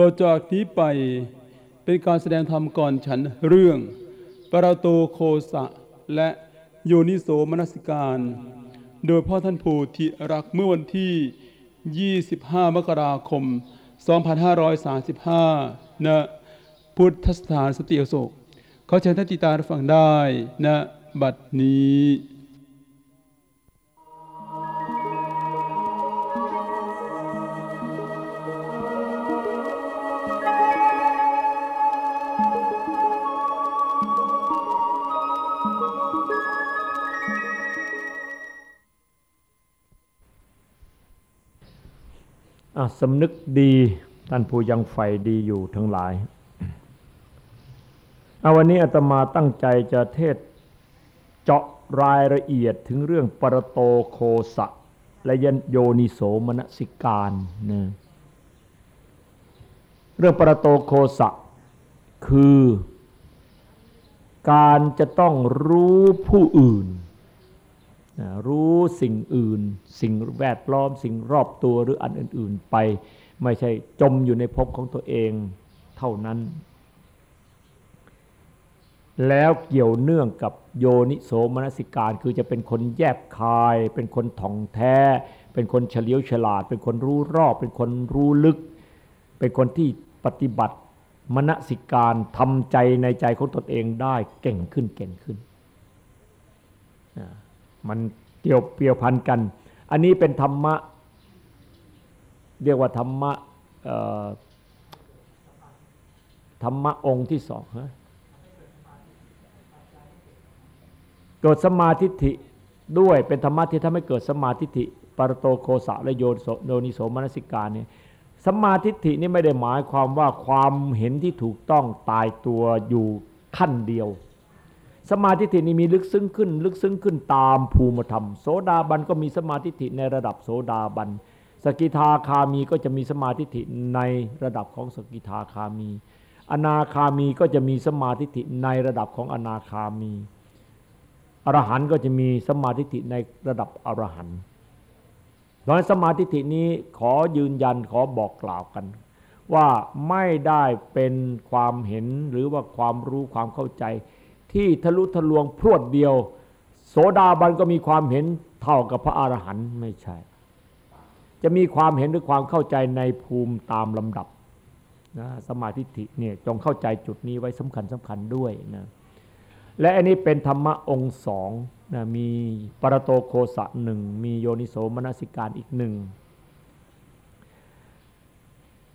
ต่อจากนี้ไปเป็นการแสดงธรรมก่อนฉันเรื่อง ปราโตโคสะ และโยนิโสมนสิการ โดยพ่อท่านโพธิรักเมื่อวันที่ 25 มกราคม 2535ณพุทธสถานสติอโศกขอเชิญท่านติตาฟังได้ณบัดนี้ สำนึกดีท่านผู้ยังใฝ่ดีอยู่ทั้งหลายเอาวันนี้อาตมาตั้งใจจะเทศเจาะรายละเอียดถึงเรื่องปรโตโคสะ และยโยนิโสมนสิการนะเรื่องปรโตโคสะ คือ การจะต้องรู้ผู้อื่น รู้สิ่งอื่น สิ่งแวดล้อม สิ่งรอบตัวหรืออันอื่น ๆ ไป ไม่ใช่จมอยู่ในภพของตัวเองเท่านั้น แล้วเกี่ยวเนื่องกับโยนิโสมนสิการ คือจะเป็นคนแยบคาย เป็นคนถ่องแท้ เป็นคนเฉลียวฉลาด เป็นคนรู้รอบ เป็นคนรู้ลึก เป็นคนที่ปฏิบัติมนสิการทำใจในใจของตนเองได้เก่งขึ้นเก่งขึ้น มันเกี่ยวเปียวพันกัน อันนี้เป็นธรรมะ เรียกว่าธรรมะธรรมะองค์ที่สองฮะเกิดสมาธิิด้วยเป็นธรรมะที่ทำให้เกิดสมาธิิปรโตโคสะและโยโนนิโสมนสิกาเนี่ยสมาธิินี่ไม่ได้หมายความว่าความเห็นที่ถูกต้องตายตัวอยู่ขั้นเดียว สมาธิินี้มีลึกซึ้งขึ้น ลึกซึ้งขึ้นตามภูมิธรรม โสดาบันก็มีสมาธิิในระดับโสดาบันสกิทาคามีก็จะมีสมาธิิในระดับของสกิทาคามี อนาคามีก็จะมีสมาธิิในระดับของอนาคามีอรหันต์ก็จะมีสมาธิิในระดับอรหันต์ดังนั้นสมาธิินี้ขอยืนยันขอบอกกล่าวกัน ว่าไม่ได้เป็นความเห็นหรือว่าความรู้ความเข้าใจ ที่ทะลุทะลวงพรวดเดียว โสดาบันก็มีความเห็นเท่ากับพระอรหันต์ไม่ใช่ จะมีความเห็นหรือความเข้าใจในภูมิตามลำดับนะสมาธิิเนี่ยจงเข้าใจจุดนี้ไว้สำคัญสำคัญด้วยนะและอันนี้เป็นธรรมะองค์สองนะมีปรโตโคสะหนึ่งมีโยนิโสมนสิการอีกหนึ่ง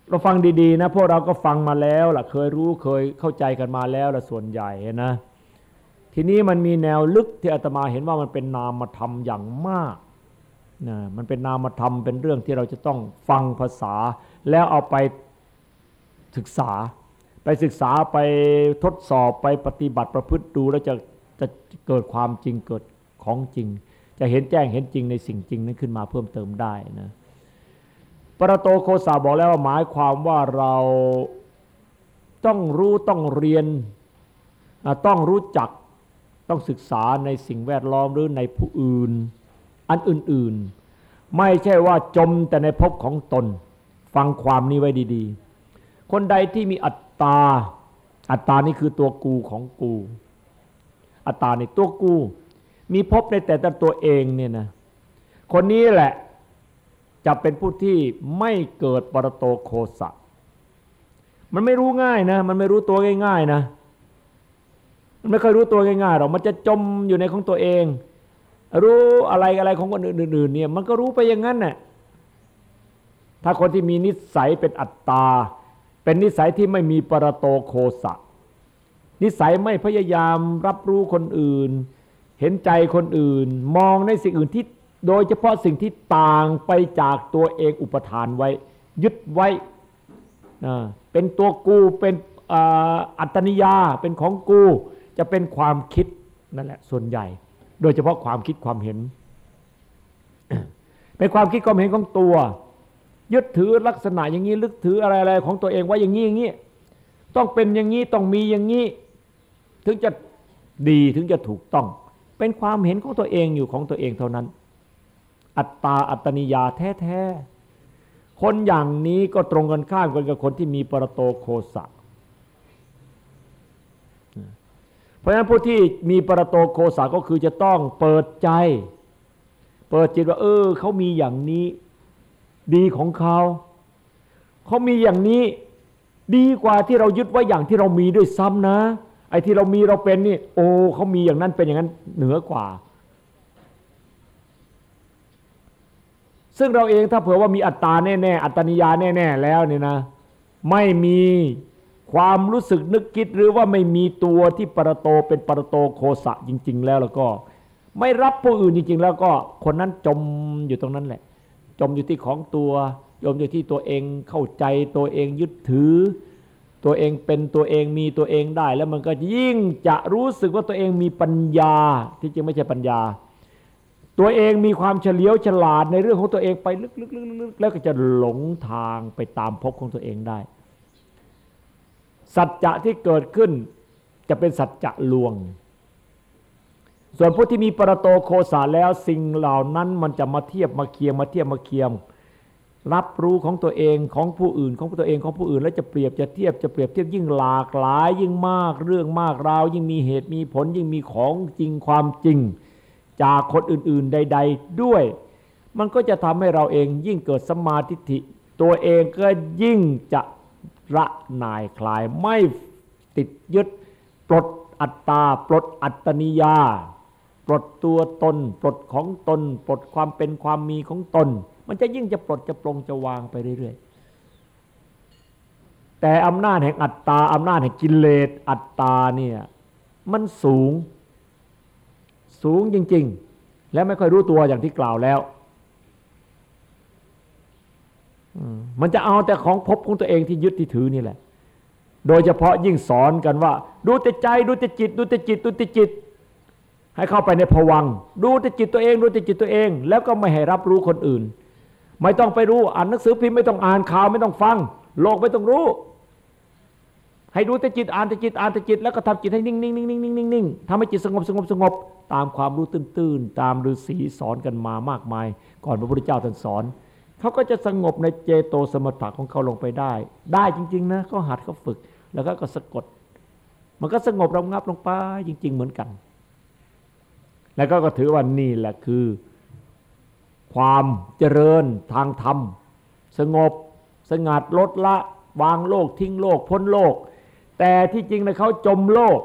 เราฟังดีๆนะพวกเราก็ฟังมาแล้วล่ะเคยรู้เคยเข้าใจกันมาแล้วล่ะส่วนใหญ่นะ ทีนี้มันมีแนวลึกที่อาตมาเห็นว่ามันเป็นนามธรรมอย่างมากนะมันเป็นนามธรรมเป็นเรื่องที่เราจะต้องฟังภาษา แล้วเอาไปศึกษา ไปศึกษาไปทดสอบไปปฏิบัติประพฤติดูแล้วจะจะเกิดความจริงเกิดของจริง จะเห็นแจ้งเห็นจริงในสิ่งจริงนั้นขึ้นมาเพิ่มเติมได้นะปรโตโคสาบอกแล้วว่าหมายความว่าเราต้องรู้ต้องเรียนต้องรู้จัก ต้องศึกษาในสิ่งแวดล้อมหรือในผู้อื่น อันอื่นๆ ไม่ใช่ว่าจมแต่ในภพของตน ฟังความนี้ไว้ดีๆ คนใดที่มีอัตตา อัตตานี่คือตัวกูของกู อัตตาในตัวกู มีภพในแต่ตัวเองเนี่ยนะคนนี้แหละจะเป็นผู้ที่ไม่เกิดปรโตโคสะ มันไม่รู้ง่ายนะ มันไม่รู้ตัวง่ายๆนะ ไม่ค่อยรู้ตัวง่ายๆหรอกมันจะจมอยู่ในของตัวเอง รู้อะไรอะไรของคนอื่นๆเนี่ยมันก็รู้ไปอย่างนั้นน่ะถ้าคนที่มีนิสัยเป็นอัตตา เป็นนิสัยที่ไม่มีปรโตโคสะ นิสัยไม่พยายามรับรู้คนอื่น เห็นใจคนอื่น มองในสิ่งอื่นที่โดยเฉพาะสิ่งที่ต่างไปจากตัวเองอุปทานไว้ ยึดไว้ เป็นตัวกูเป็นอัตนิยาเป็นของกู จะเป็นความคิดนั่นแหละส่วนใหญ่ โดยเฉพาะความคิดความเห็น เป็นความคิดความเห็นของตัว ยึดถือลักษณะอย่างนี้ลึกถืออะไรๆของตัวเองว่าอย่างนี้อย่างนี้ต้องเป็นอย่างนี้ต้องมีอย่างนี้ ถึงจะดีถึงจะถูกต้อง เป็นความเห็นของตัวเองอยู่ของตัวเองเท่านั้น อัตตาอัตนิยาแท้ๆคนอย่างนี้ก็ตรงกันข้ามกันกับคนที่มีปรโตโคสะ เพราะฉะนั้นผู้ที่มีปรโตโคสะก็คือจะต้องเปิดใจ เปิดจิตว่า เออเขามีอย่างนี้ดีของเขาเขามีอย่างนี้ดีกว่าที่เรายึดไว้อย่างที่เรามีด้วยซ้ำนะ ไอ้ที่เรามีเราเป็นนี่ โอ้เขามีอย่างนั้นเป็นอย่างนั้นเหนือกว่า ซึ่งเราเองถ้าเผื่อว่ามีอัตตาแน่ๆอัตตนิยาแน่ๆแล้วเนี่ยนะ ไม่มี ความรู้สึกนึกคิดหรือว่าไม่มีตัวที่ปรโตเป็นปรโตโคสะจริง ๆ แล้วแล้วก็ ไม่รับผู้อื่นจริง ๆ แล้วก็คนนั้นจมอยู่ตรงนั้นแหละ จมอยู่ที่ของตัวจมอยู่ที่ตัวเองเข้าใจตัวเองยึดถือ ตัวเองเป็นตัวเองมีตัวเองได้ แล้วมันก็ยิ่งจะรู้สึกว่าตัวเองมีปัญญาที่จริงไม่ใช่ปัญญา ตัวเองมีความเฉลียวฉลาดในเรื่องของตัวเองไปลึกๆๆแล้วก็จะหลงทางไปตามภพของตัวเองได้ สัจจะที่เกิดขึ้นจะเป็นสัจจะลวง ส่วนผู้ที่มีปรโตโคสาแล้วสิ่งเหล่านั้นมันจะมาเทียบมาเคียงมาเทียบมาเคียงรับรู้ของตัวเองของผู้อื่นของตัวเองของผู้อื่น แล้วจะเปรียบจะเทียบจะเปรียบเทียบยิ่งหลากหลาย ยิ่งมากเรื่องมากราว ยิ่งมีเหตุมีผล ยิ่งมีของจริงความจริง จากคนอื่น ๆ ใด ๆ ด้วย มันก็จะทำให้เราเองยิ่งเกิดสมาธิตัวเองก็ยิ่งจะ ระนายคลายไม่ติดยึด ปลดอัตตา ปลดอัตนิยา ปลดตัวตน ปลดของตน ปลดความเป็นความมีของตน มันจะยิ่งจะปลดจะปลงจะวางไปเรื่อยๆ แต่อำนาจแห่งอัตตาอำนาจแห่งกิเลสอัตตาเนี่ยมันสูง สูงจริง ๆ และไม่ค่อยรู้ตัวอย่างที่กล่าวแล้วมั มันจะเอาแต่ของพบของตัวเองที่ยึดที่ถือนี่แหละ โดยเฉพาะยิ่งสอนกันว่า ดูแต่ใจดูแต่จิต ดูแต่จิตดูแต่จิต ให้เข้าไปในผวังดูแต่จิตตัวเองดูแต่จิตตัวเอง แล้วก็ไม่ให้รับรู้คนอื่น ไม่ต้องไปรู้อ่านหนังสือพิมพ์ไม่ต้องอ่านข่าวไม่ต้องฟัง โลกไม่ต้องรู้ ให้ดูแต่จิตอ่านแต่จิตอ่านแต่จิต แล้วก็ทำจิตให้นิ่งนิ่งนิ่งนิ่งนิ่งนิ่งนิ่งทำให้จิตสงบสงบสงบตามความรู้ตื้นๆตามฤาษีสอนกันมามากมาย ก่อนพระพุทธเจ้าท่านสอน เขาก็จะสงบในเจโตสมถะของเขาลงไปได้ ได้จริง ๆ นะเขาหัดเขาฝึก แล้วก็ก็สะกด มันก็สงบระงับลงไปจริง ๆ เหมือนกัน แล้วก็ก็ถือว่านี่แหละคือ ความเจริญทางธรรม สงบสงัดลดละ วางโลกทิ้งโลก พ้นโลก แต่ที่จริงนะเขาจมโลก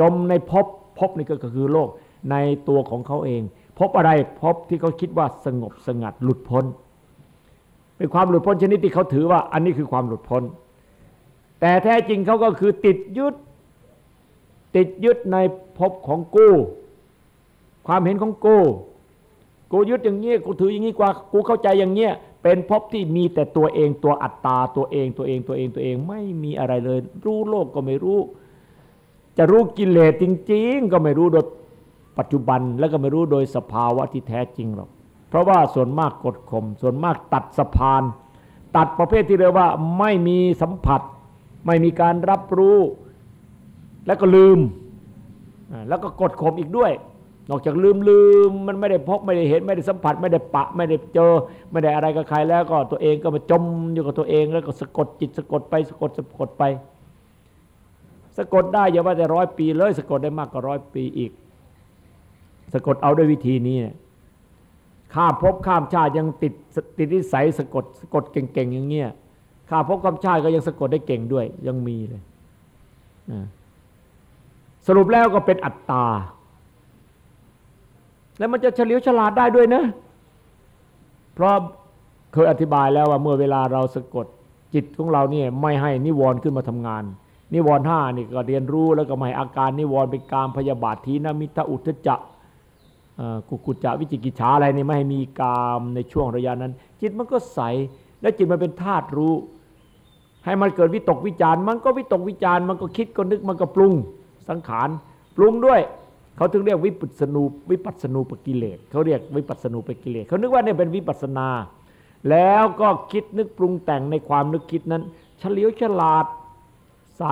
จมในภพภพนี่ก็คือโลกในตัวของเขาเองพบอะไรพบที่เขาคิดว่าสงบสงัดหลุดพ้น เป็นความหลุดพ้นชนิดที่เขาถือว่า อันนี้คือความหลุดพ้น แต่แท้จริงเขาก็คือติดยึดติดยึดในภพของกู ความเห็นของกูกูยึดอย่างนี้กูถืออย่างนี้กว่ากูเข้าใจอย่างเนี้ยเป็นภพที่มีแต่ตัวเองตัวอัตตาตัวเองตัวเองตัวเองตัวเองไม่มีอะไรเลย รู้โลกก็ไม่รู้ จะรู้กิเลสจริง ๆ ก็ไม่รู้โดยปัจจุบันแล้วก็ไม่รู้โดยสภาวะที่แท้จริงหรอก เพราะว่าส่วนมากกดข่มส่วนมากตัดสะพาน ตัดประเภทที่เรียกว่าไม่มีสัมผัส ไม่มีการรับรู้ แล้วก็ลืม แล้วก็กดข่มอีกด้วย นอกจากลืมลืมมันไม่ได้พบไม่ได้เห็นไม่ได้สัมผัส ไม่ได้ปะ ไม่ได้เจอ ไม่ได้อะไรกับใครแล้วก็ตัวเองก็มาจมอยู่กับตัวเอง แล้วก็สะกดจิตสะกดไปสะกดสะกดไป สะกดได้อย่าว่าแต่ร้อยปีเลย สะกดได้มากกว่าร้อยปีอีก สะกดเอาด้วยวิธีนี้ ข้ามภพข้ามชาติยังติดติดนิสัยสะกดสะกดเก่งๆอย่างเงี้ยข้ามภพข้ามชาติก็ยังสะกดได้เก่งด้วย ยังมีเลยสรุปแล้วก็เป็นอัตตา แล้วมันจะเฉลียวฉลาดได้ด้วยนะ เพราะเคยอธิบายแล้วว่าเมื่อเวลาเราสะกดจิตของเราเนี่ยไม่ให้นิวรณ์ขึ้นมาทำงาน นิวรณ์ห้านี่ก็เรียนรู้แล้วก็ไม่อาการนิวรณ์เป็นการพยาบาททีนมิทะอุทจะ กุกุจจะวิจิกิจฉาอะไรนี่ไม่ให้มีกามในช่วงระยะนั้น จิตมันก็ใส และจิตมันเป็นธาตุรู้ ให้มันเกิดวิตกวิจารมันก็วิตกวิจารมันก็คิดก็นึกมันก็ปรุงสังขารปรุงด้วยเขาถึงเรียกวิปัสนูวิปัสนูปกิเลสเขาเรียกวิปัสนูปกิเลสเขานึกว่าเนี่ยเป็นวิปัสนา แล้วก็คิดนึกปรุงแต่งในความนึกคิดนั้นเฉลียวฉลาดใส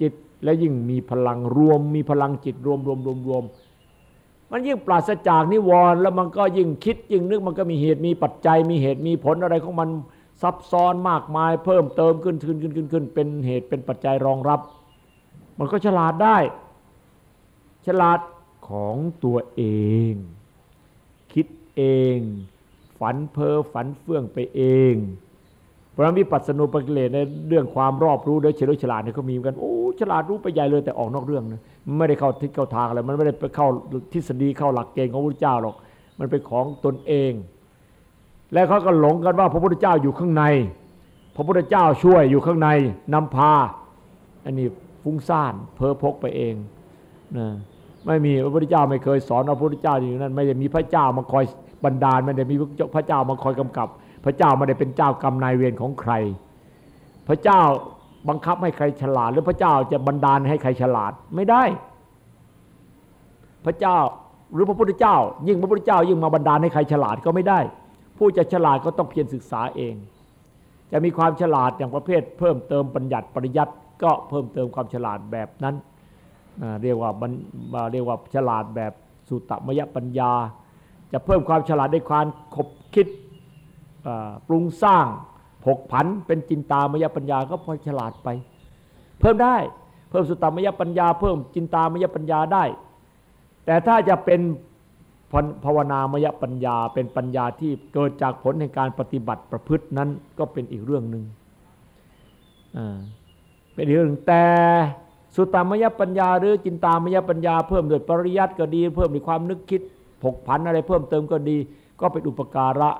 จิตและยิ่งมีพลังรวม มีพลังจิตรวมรวมรวมรวมมั มันยิ่งปราศจากนิวรณ์แล้วมันก็ยิ่งคิดยิ่งนึกมันก็มีเหตุมีปัจจัย มีเหตุมีผลอะไรของมันซับซ้อนมากมายเพิ่มเติมขึ้นขึ้นขึ้นขึ้นขึ้นเป็นเหตุเป็นปัจจัยรองรับ มันก็ฉลาดได้ ฉลาดของตัวเอง คิดเอง ฝันเพ้อฝันเฟื่องไปเองเพราะวิปัสสนุปกิเลสในเรื่องความรอบรู้โดยเฉลียวฉลาดเนี่ยเขามีกันโอ้ฉลาดรู้ไปใหญ่เลยแต่ออกนอกเรื่องนะ ไม่ได้เข้าทิศเข้าทางอะไรมันไม่ได้ไปเข้าทฤษฎีเข้าหลักเกณฑ์ของพระพุทธเจ้าหรอก มันเป็นของตนเอง และเขาก็หลงกันว่าพระพุทธเจ้าอยู่ข้างใน พระพุทธเจ้าช่วยอยู่ข้างในนำพา อันนี้ฟุ้งซ่านเพ้อพกไปเองนะไม่มีพระพุทธเจ้าไม่เคยสอนพระพุทธเจ้าอยู่นั้นไม่ได้มีพระเจ้ามาคอยบันดาลไม่ได้มีพระเจ้ามาคอยกำกับ พระเจ้าไม่ได้เป็นเจ้ากรรมนายเวรของใคร พระเจ้า บังคับให้ใครฉลาด หรือพระเจ้าจะบันดาลให้ใครฉลาดไม่ได้ พระเจ้าหรือพระพุทธเจ้า ยิ่งพระพุทธเจ้า ยิ่งมาบันดาลให้ใครฉลาดก็ไม่ได้ ผู้จะฉลาดก็ต้องเพียรศึกษาเอง จะมีความฉลาดอย่างประเภท เพิ่มเติมปัญญัติปริยัติก็เพิ่มเติมความฉลาดแบบนั้นเรียกว่าเรียกว่าฉลาดแบบสุตตมยปัญญา จะเพิ่มความฉลาดในความคบคิดปรุงสร้าง ผกผันเป็นจินตามยปัญญาก็พอฉลาดไป เพิ่มได้เพิ่มสุตตามยปัญญา เพิ่มจินตามยปัญญาได้ แต่ถ้าจะเป็นภาวนามยปัญญาเป็นปัญญาที่เกิดจากผลในการปฏิบัติประพฤตินั้นก็เป็นอีกเรื่องหนึ่งเป็นอีกเรื่องแต่สุตตามยปัญญา หรือจินตามยปัญญา เพิ่มโดยปริยัติก็ดี เพิ่มในความนึกคิดผกผันอะไรเพิ่มเติมก็ดี ก็เป็นอุปการะ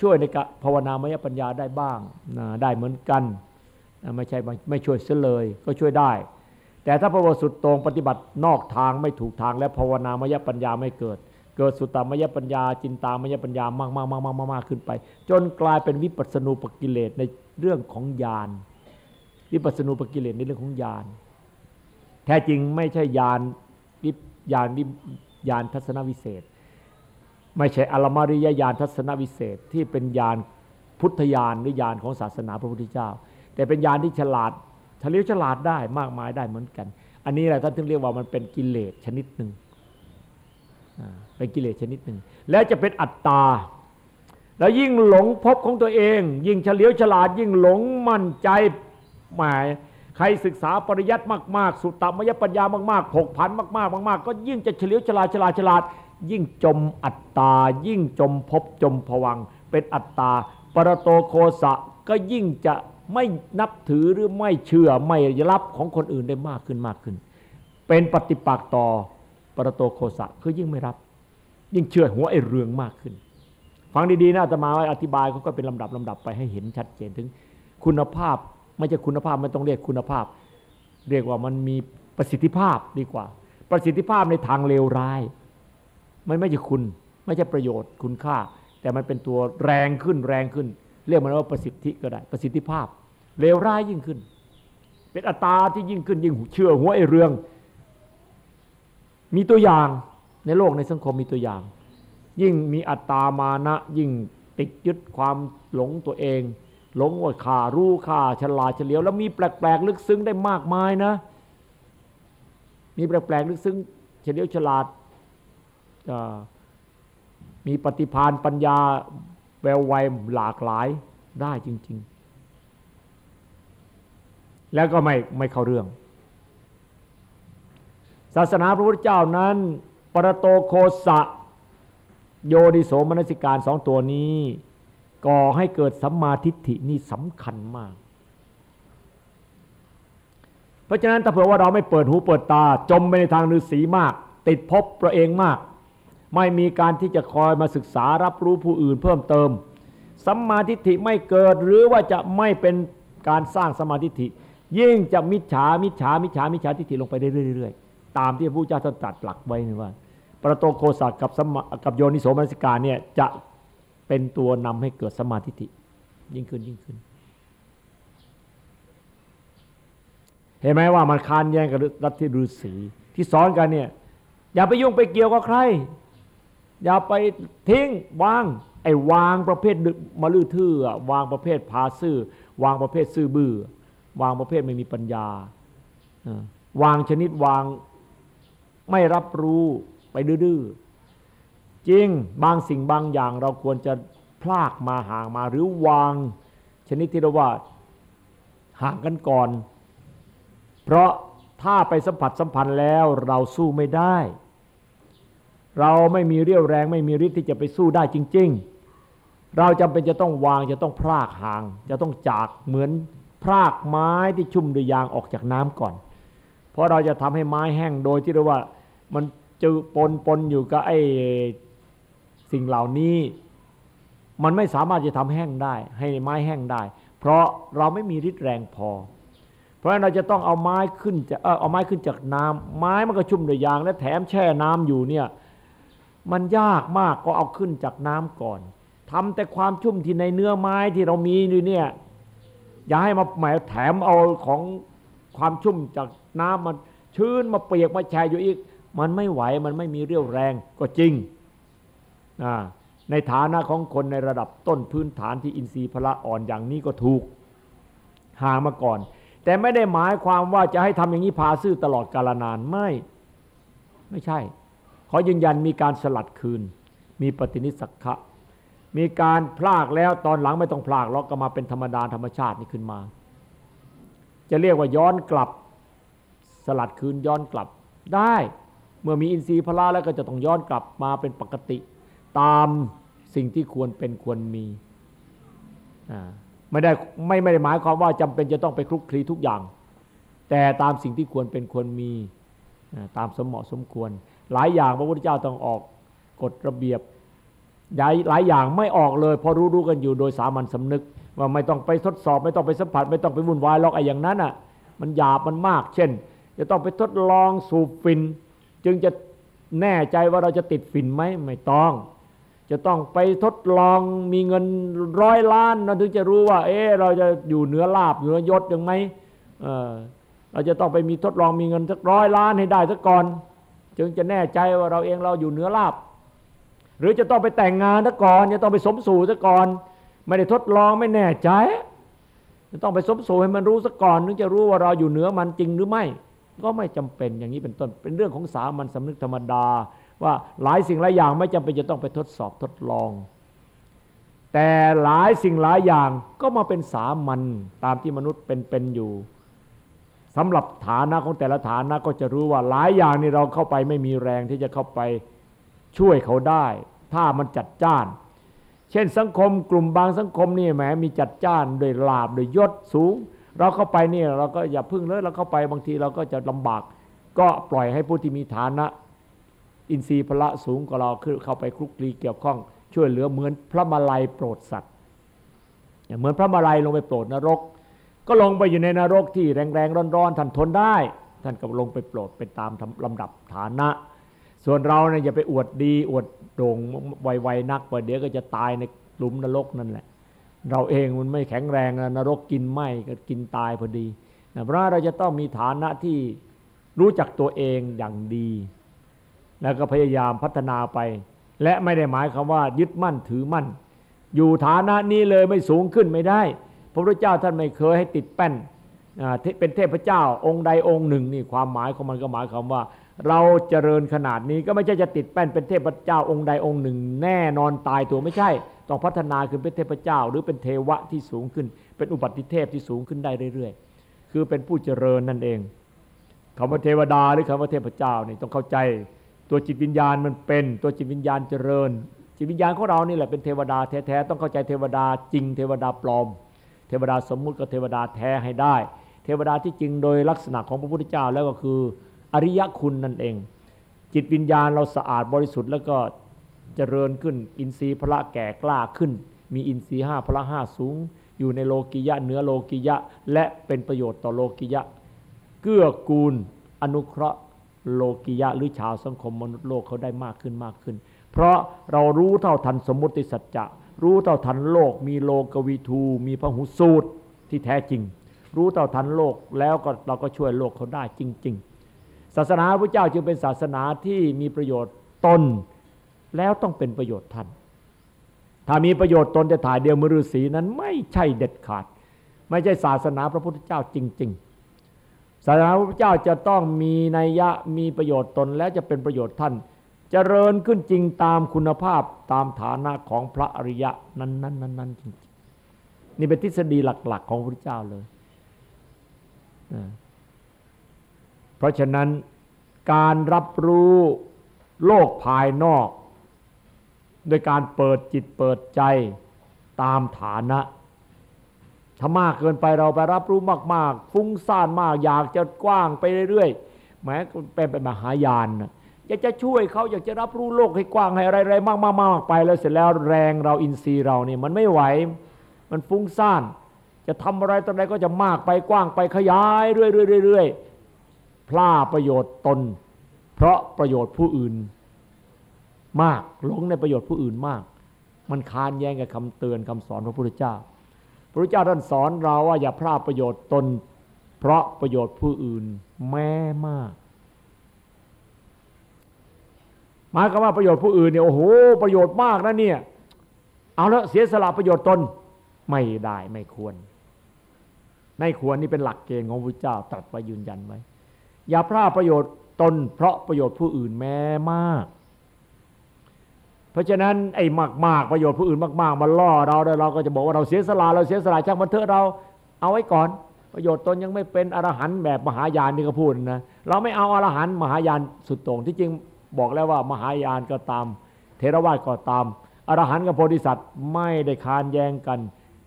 ช่วยในกภาวนามยปัญญาได้บ้างนะได้เหมือนกันนะไม่ใช่ไม่ช่วยเสียเลยก็ช่วยได้ แต่ถ้าพระวสุดตรงปฏิบัตินอกทางไม่ถูกทางและภาวนามยปัญญาไม่เกิด เกิดสุตตามยปัญญา จินตามยปัญญามากมากมากมากมากขึ้นไป จนกลายเป็นวิปัสณูปกิเลสในเรื่องของญาณวิปัสณูปกิเลสในเรื่องของญาณแท้จริงไม่ใช่ญาณวิญาณวิญาณทัศนวิเศษ ไม่ใช่อลมาริยญาณทัศนวิเศษที่เป็นญาณพุทธญาณหรือญาณของศาสนาพระพุทธเจ้า แต่เป็นญาณที่ฉลาดเฉลียวฉลาดได้มากมายได้เหมือนกัน อันนี้แหละท่านถึงเรียกว่ามันเป็นกิเลสชนิดหนึ่งเป็นกิเลสชนิดหนึ่งและจะเป็นอัตตา แล้วยิ่งหลงพบของตัวเอง ยิ่งเฉลียวฉลาด ยิ่งหลงมั่นใจหมายใครศึกษาปริยัติมาก ๆ สุตตมยปัญญามาก ๆ ผกพันมาก ๆ มาก ๆ ก็ยิ่งจะเฉลียวฉลาดฉลาดฉลาด ยิ่งจมอัตตา ยิ่งจมพบจมผวัง เป็นอัตตา ปรโตโคสะก็ยิ่งจะไม่นับถือหรือไม่เชื่อไม่รับของคนอื่นได้มากขึ้นมากขึ้น เป็นปฏิปักษ์ต่อปรโตโคสะคือยิ่งไม่รับ ยิ่งเชื่อหัวไอเรืองมากขึ้น ฟังดีๆนะอาตมาอธิบายเขาก็เป็นลำดับลำดับไปให้เห็นชัดเจนถึง คุณภาพไม่ใช่คุณภาพไม่ต้องเรียกคุณภาพ เรียกว่ามันมีประสิทธิภาพดีกว่า ประสิทธิภาพในทางเลวร้าย มันไม่ใช่คุณ ไม่ใช่ประโยชน์คุณค่า แต่มันเป็นตัวแรงขึ้นแรงขึ้น เรียกมันว่าประสิทธิก็ได้ ประสิทธิภาพเลวร้ายยิ่งขึ้น เป็นอัตราที่ยิ่งขึ้นยิ่งเชื่อหัวไอเรือง มีตัวอย่างในโลกในสังคมมีตัวอย่าง ยิ่งมีอัตตามานะยิ่งติดยึดความหลงตัวเอง หลงว่าข่ารู้ข่าฉลาดเฉลียว แล้วมีแปลกๆลึกซึ้งได้มากมายนะ มีแปลกๆลึกซึ้งเฉลียวฉลาด มีปฏิพานปัญญาแวววัยหลากหลายได้จริง ๆ แล้วก็ไม่ไม่เข้าเรื่อง ศาสนาพระพุทธเจ้านั้น ปรโตโคสะ โยนิโสมนสิการสองตัวนี้ ก่อให้เกิดสัมมาทิฏฐินี่สำคัญมาก เพราะฉะนั้นถ้าเผื่อว่าเราไม่เปิดหูเปิดตา จมไปในทางฤาษีมาก ติดพบตัวเองมาก ไม่มีการที่จะคอยมาศึกษารับรู้ผู้อื่นเพิ่มเติม สัมมาทิฏฐิไม่เกิดหรือว่าจะไม่เป็นการสร้างสมาธิิยิ่งจะมิจฉามิจฉามิจฉามิจฉาทิฏฐิลงไปเรื่อยๆตามที่พระพุทธเจ้าท่านตรัสหลักไว้นี่ว่า ประโตโคสักกับสมกับโยนิโสมนสิกาเนี่ยจะเป็นตัวนำให้เกิดสมาธิิยิ่งขึ้นยิ่งขึ้น เห็นไหมว่ามันคานแย้งกับรัฐที่ฤาษีที่สอนกันเนี่ยอย่าไปยุ่งไปเกี่ยวกับใคร อย่าไปทิ้งวางไอ้วางประเภทมาลื้อทื่อวางประเภทพาซื่อ วางประเภทซื่อบื้อวางประเภทไม่มีปัญญาวางชนิดวางไม่รับรู้ไปดื้อจริงบางสิ่งบางอย่างเราควรจะพลากมาห่างมาหรือวาง ชนิดที่เราว่าห่างกันก่อน เพราะถ้าไปสัมผัสสัมพันธ์แล้วเราสู้ไม่ได้ เราไม่มีเรี่ยวแรงไม่มีฤทธิ์ที่จะไปสู้ได้จริง ๆ เราจำเป็นจะต้องวางจะต้องพรากห่าง จะต้องจากเหมือนพรากไม้ที่ชุ่มด้วยยางออกจากน้ำก่อน เพราะเราจะทำให้ไม้แห้งโดยที่เรียกว่ามันจะปนปนอยู่กับไอ้สิ่งเหล่านี้ มันไม่สามารถจะทำแห้งได้ ให้ไม้แห้งได้ เพราะเราไม่มีฤทธิ์แรงพอ เพราะฉะนั้นเราจะต้องเอาไม้ขึ้นจะเอาไม้ขึ้นจากน้ำไม้มันก็ชุ่มด้วยยาง และแถมแช่น้ำอยู่เนี่ย มันยากมากก็เอาขึ้นจากน้ำก่อนทำแต่ความชุ่มที่ในเนื้อไม้ที่เรามีอยู่เนี่ย อย่าให้มาหมายแถมเอาของความชุ่มจากน้ำมันชื้นมาเปียกมาแช่อยู่อีก มันไม่ไหวมันไม่มีเรี่ยวแรงก็จริงในฐานะของคนในระดับต้นพื้นฐานที่อินทรีย์พละอ่อนอย่างนี้ก็ถูกห่างมาก่อน แต่ไม่ได้หมายความว่าจะให้ทำอย่างนี้พาซื่อตลอดกาลนานไม่ ไม่ใช่ อยืนยันมีการสลัดคืน มีปฏินิสักขะมีการพลากแล้วตอนหลังไม่ต้องพลากหรอกก็มาเป็นธรรมดาธรรมชาตินี่ขึ้นมา จะเรียกว่าย้อนกลับสลัดคืนย้อนกลับได้เมื่อมีอินทรีย์พละแล้วก็จะต้องย้อนกลับมาเป็นปกติ ตามสิ่งที่ควรเป็นควรมีไม่ได้ไม่ไม่ได้หมายความว่าจำเป็นจะต้องไปคลุกคลีทุกอย่าง แต่ตามสิ่งที่ควรเป็นควรมีตามสมเหมาะสมควร หลายอย่างพระพุทธเจ้าต้องออกกฎระเบียบหลายหลายอย่างไม่ออกเลยพอรู้รู้กันอยู่โดยสามัญสำนึก ว่าไม่ต้องไปทดสอบ ไม่ต้องไปสัมผัส ไม่ต้องไปวุ่นวายหรอกไอ้อย่างนั้นอะ มันหยาบมันมาก เช่น จะต้องไปทดลองสูบฝิ่นจึงจะแน่ใจว่าเราจะติดฝิ่นไหมไม่ต้อง จะต้องไปทดลองมีเงินร้อยล้านเราถึงจะรู้ว่า เออเราจะอยู่เหนือลาบเหนือยศยังไหมเเราจะต้องไปมีทดลองมีเงินสักร้อยล้านให้ได้สักก่อน จึงจะแน่ใจว่าเราเองเราอยู่เหนือลาบ หรือจะต้องไปแต่งงานซะก่อนจะต้องไปสมสู่ซะก่อน ไม่ได้ทดลองไม่แน่ใจ จะต้องไปสมสู่ให้มันรู้ซะก่อนถึงจะรู้ว่าเราอยู่เหนือมันจริงหรือไม่ ก็ไม่จำเป็นอย่างนี้เป็นต้นเป็นเรื่องของสามัญสำนึกธรรมดา ว่าหลายสิ่งหลายอย่างไม่จำเป็นจะต้องไปทดสอบทดลอง แต่หลายสิ่งหลายอย่างก็มาเป็นสามัญตามที่มนุษย์เป็นเป็นอยู่ สำหรับฐานะของแต่ละฐานะก็จะรู้ว่าหลายอย่างนี่เราเข้าไปไม่มีแรงที่จะเข้าไปช่วยเขาได้ ถ้ามันจัดจ้าน เช่นสังคมกลุ่มบางสังคมนี่แหมมีจัดจ้านโดยลาบโดยยศสูง เราเข้าไปนี่เราก็อย่าพึ่งเลยเราเข้าไปบางทีเราก็จะลำบาก ก็ปล่อยให้ผู้ที่มีฐานะ อินทรีย์พละสูงกว่าเราคือเข้าไปคลุกคลีเกี่ยวข้อง ช่วยเหลือเหมือนพระมาลัยโปรดสัตว์เหมือนพระมาลัยลงไปโปรดนรก ก็ลงไปอยู่ในนรกที่แรงๆร้อนๆท่านทนได้ ท่านก็ลงไปโปรดไปตามลำดับฐานะ ส่วนเราเนี่ยอย่าไปอวดดีอวดโด่งไวๆนักประเดี๋ยวก็จะตายในหลุมนรกนั่นแหละ เราเองมันไม่แข็งแรงนรกกินไหมก็กินตายพอดีเพราะเราจะต้องมีฐานะที่รู้จักตัวเองอย่างดี แล้วก็พยายามพัฒนาไป และไม่ได้หมายคำว่ายึดมั่นถือมั่น อยู่ฐานะนี้เลยไม่สูงขึ้นไม่ได้ พระพุทธเจ้าท่านไม่เคยให้ติดแป้นเป็นเทพเจ้าองค์ใดองค์หนึ่งนี่ความหมายของมันก็หมายความว่า เราเจริญขนาดนี้ก็ไม่ใช่จะติดแป้นเป็นเทพเจ้าองค์ใดองค์หนึ่ง แน่นอนตายตัวไม่ใช่ ต้องพัฒนาขึ้นเป็นเทพเจ้า หรือเป็นเทวะที่สูงขึ้น เป็นอุบัติเทพที่สูงขึ้นได้เรื่อยๆ คือเป็นผู้เจริญนั่นเองคำว่าเทวดาหรือคำว่าเทพเจ้านี่ต้องเข้าใจ ตัวจิตวิญญาณมันเป็นตัวจิตวิญญาณเจริญ จิตวิญญาณของเรานี่แหละเป็นเทวดาแท้ๆต้องเข้าใจเทวดาจริงเทวดาปลอม เทวดาสมมุติกับเทวดาแท้ให้ได้ เทวดาที่จริงโดยลักษณะของพระพุทธเจ้าแล้วก็คืออริยคุณนั่นเอง จิตวิญญาณเราสะอาดบริสุทธิ์แล้วก็เจริญขึ้น อินทรีย์พระแก่กล้าขึ้น มีอินทรีย์ห้าพระห้าสูง อยู่ในโลกิยะเหนือโลกิยะ และเป็นประโยชน์ต่อโลกิยะ เกื้อกูลอนุเคราะห์โลกิยะหรือชาวสังคมมนุษย์โลกเขาได้มากขึ้นมากขึ้น เพราะเรารู้เท่าทันสมมติสัจจะ รู้เท่าทันโลก มีโลกวิทู มีพระหุสูตรที่แท้จริง รู้เท่าทันโลกแล้วก็เราก็ช่วยโลกเขาได้จริง ๆ ศาสนาพระเจ้าจึงเป็นศาสนาที่มีประโยชน์ตน แล้วต้องเป็นประโยชน์ท่าน ถ้ามีประโยชน์ตนจะถ่ายเดียวมฤษีนั้นไม่ใช่เด็ดขาด ไม่ใช่ศาสนาพระพุทธเจ้าจริง ๆศาสนาพระพุทธเจ้าจะต้องมีนัยยะมีประโยชน์ตนและจะเป็นประโยชน์ท่าน เจริญขึ้นจริงตามคุณภาพตามฐานะของพระอริยะนั้นนั้นนั้นนั้นจริงนี่เป็นทฤษฎีหลัก ๆ ของพระเจ้าเลย เพราะฉะนั้นการรับรู้โลกภายนอก โดยการเปิดจิตเปิดใจตามฐานะถ้ามากเกินไปเราไปรับรู้มาก ๆ ฟุ้งซ่านมากอยากจะกว้างไปเรื่อยๆแม้เป็นเป็นมหายานนะ อยากจะช่วยเขาอยากจะรับรู้โลกให้กว้างให้อะไรๆมากๆไป แล้วเสร็จแล้วแรงเราอินทรีย์เราเนี่ยมันไม่ไหว มันฟุ้งซ่าน จะทำอะไรตอนไหนก็จะมากไปกว้างไปขยายเรื่อยๆพลาประโยชน์ตน เพราะประโยชน์ผู้อื่น มากหลงในประโยชน์ผู้อื่นมาก มันคานแย้งกับคำเตือนคำสอนพระพุทธเจ้า พระพุทธเจ้าท่านสอนเราว่าอย่าพลาดประโยชน์ตน เพราะประโยชน์ผู้อื่นแม้มาก หมายก็ว่าประโยชน์ผู้อื่นเนี่ยโอ้โหประโยชน์มากนะเนี่ยเอาแล้วเสียสละประโยชน์ตนไม่ได้ไม่ควร ไม่ควรนี่เป็นหลักเกณฑ์ของพระเจ้าตรัสไว้ยืนยันไว้ อย่าพลาดประโยชน์ตน เพราะประโยชน์ผู้อื่นแม้มาก เพราะฉะนั้นไอ้มาก ๆ ประโยชน์ผู้อื่นมาก ๆมาล่อเราแล้วเราก็จะบอกว่าเราเสียสละเราเสียสละช่างมันเถอะเรา เอาไว้ก่อน ประโยชน์ตนยังไม่เป็นอรหันต์แบบมหายานนี่ก็พูดนะเราไม่เอาอรหันต์มหายานสุดโต่งที่จริง บอกแล้วว่ามหายานก็ตาม เทรวาสก็ตาม อรหันต์กับโพธิสัตว์ไม่ได้คานแย้งกัน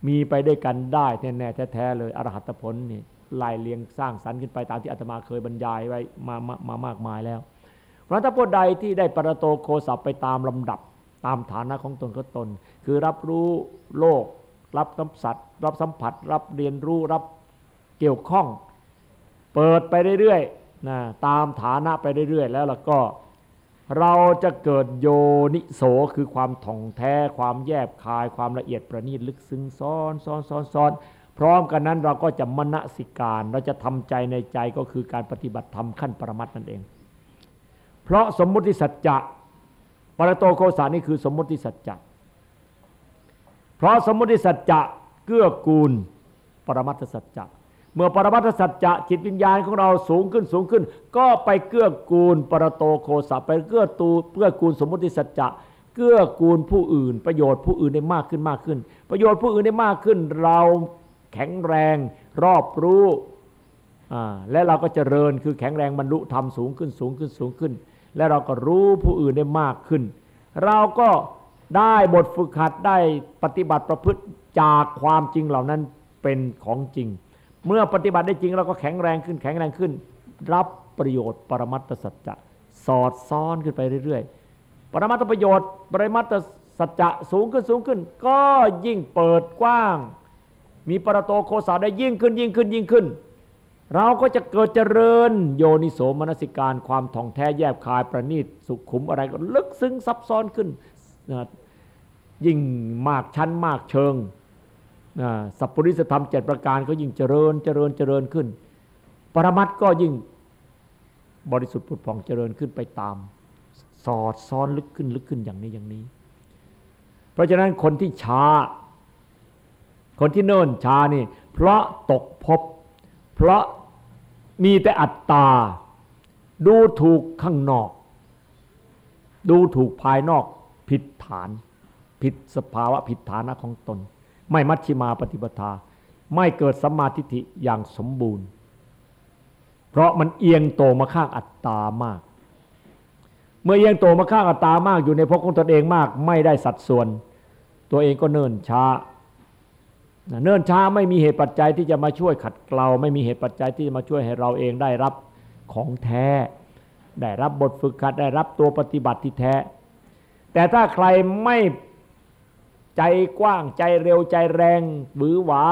มีไปได้กันได้แน่แน่แท้ๆเลย อรหัตผลนี่ลายเลียงสร้างสรรค์ขึ้นไปตามที่อาตมาเคยบรรยายไว้มามามามากมายแล้วพระถ้าผู้ใดที่ได้ปรโตโคสับไปตามลำดับตามฐานะของตนก็ตน คือรับรู้โลก รับสัมผัสรับสัมผัส รับเรียนรู้รับเกี่ยวข้อง เปิดไปเรื่อยๆนะตามฐานะไปเรื่อยๆ แล้วแล้วก็ เราจะเกิดโยนิโสคือความถ่องแท้ ความแยบคาย ความละเอียดประณีตลึกซึ้งซ้อนซ้อนซ้อนซ้อนพร้อมกันนั้นเราก็จะมณสิการ เราจะทำใจในใจก็คือการปฏิบัติธรรมขั้นปรมัตนั่นเอง เพราะสมมุติสัจจะปรโตโคสานี่คือสมมุติสัจจะเพราะสมมุติสัจจะเกื้อกูล ปรมัตสัจจะ เมื่อปรมัตสัจจะจิตวิญญาณของเราสูงขึ้นสูงขึ้น ก็ไปเกื้อกูลปรโตโคสะไปเกื้อตูเกื้อกูลสมมติสัจจะเกื้อกูลผู้อื่น ประโยชน์ผู้อื่นได้มากขึ้นมากขึ้น ประโยชน์ผู้อื่นได้มากขึ้น เราแข็งแรงรอบรู้และเราก็เจริญคือแข็งแรงบรรลุธรรมสูงขึ้นสูงขึ้นสูงขึ้น และเราก็รู้ผู้อื่นได้มากขึ้น เราก็ได้บทฝึกหัดได้ปฏิบัติประพฤติจากความจริงเหล่านั้นเป็นของจริง เมื่อปฏิบัติได้จริงเราก็แข็งแรงขึ้นแข็งแรงขึ้น รับประโยชน์ปรมัตถสัจจะสอดซ้อนขึ้นไปเรื่อยๆ ปรมัตถประโยชน์ ปรมัตถสัจจะสูงขึ้นสูงขึ้น ก็ยิ่งเปิดกว้าง มีปรโตโคสาได้ยิ่งขึ้นยิ่งขึ้นยิ่งขึ้น เราก็จะเกิดเจริญโยนิโสมนสิการความท่องแท้แยบคายประณีตสุขุมอะไรก็ลึกซึ้งซับซ้อนขึ้น ยิ่งมากชั้นมากเชิง สัพปริสธรรมเจ็ดประการก็ยิ่งเจริญเจริญเจริญขึ้น ปรมัตก็ยิ่งบริสุทธิ์ผุดผ่องเจริญขึ้นไปตาม สอดซ้อนลึกขึ้นลึกขึ้นอย่างนี้อย่างนี้ เพราะฉะนั้นคนที่ช้า คนที่เนิ่นช้านี่ เพราะตกภพเพราะมีแต่อัตตา ดูถูกข้างนอก ดูถูกภายนอกผิดฐาน ผิดสภาวะผิดฐานะของตน ไม่มัชชิมาปฏิปทา ไม่เกิดสัมมาทิฏฐิอย่างสมบูรณ์ เพราะมันเอียงโตมาข้างอัตตามาก เมื่อเอียงโตมาข้างอัตตามากอยู่ในพจของตนเองมาก ไม่ได้สัดส่วน ตัวเองก็เนิ่นช้า เนิ่นช้าไม่มีเหตุปัจจัยที่จะมาช่วยขัดเกลาไม่มีเหตุปัจจัยที่จะมาช่วยให้เราเองได้รับของแท้ ได้รับบทฝึกขัดได้รับตัวปฏิบัติที่แท้ แต่ถ้าใครไม่ ใจกว้างใจเร็วใจแรงบือหวา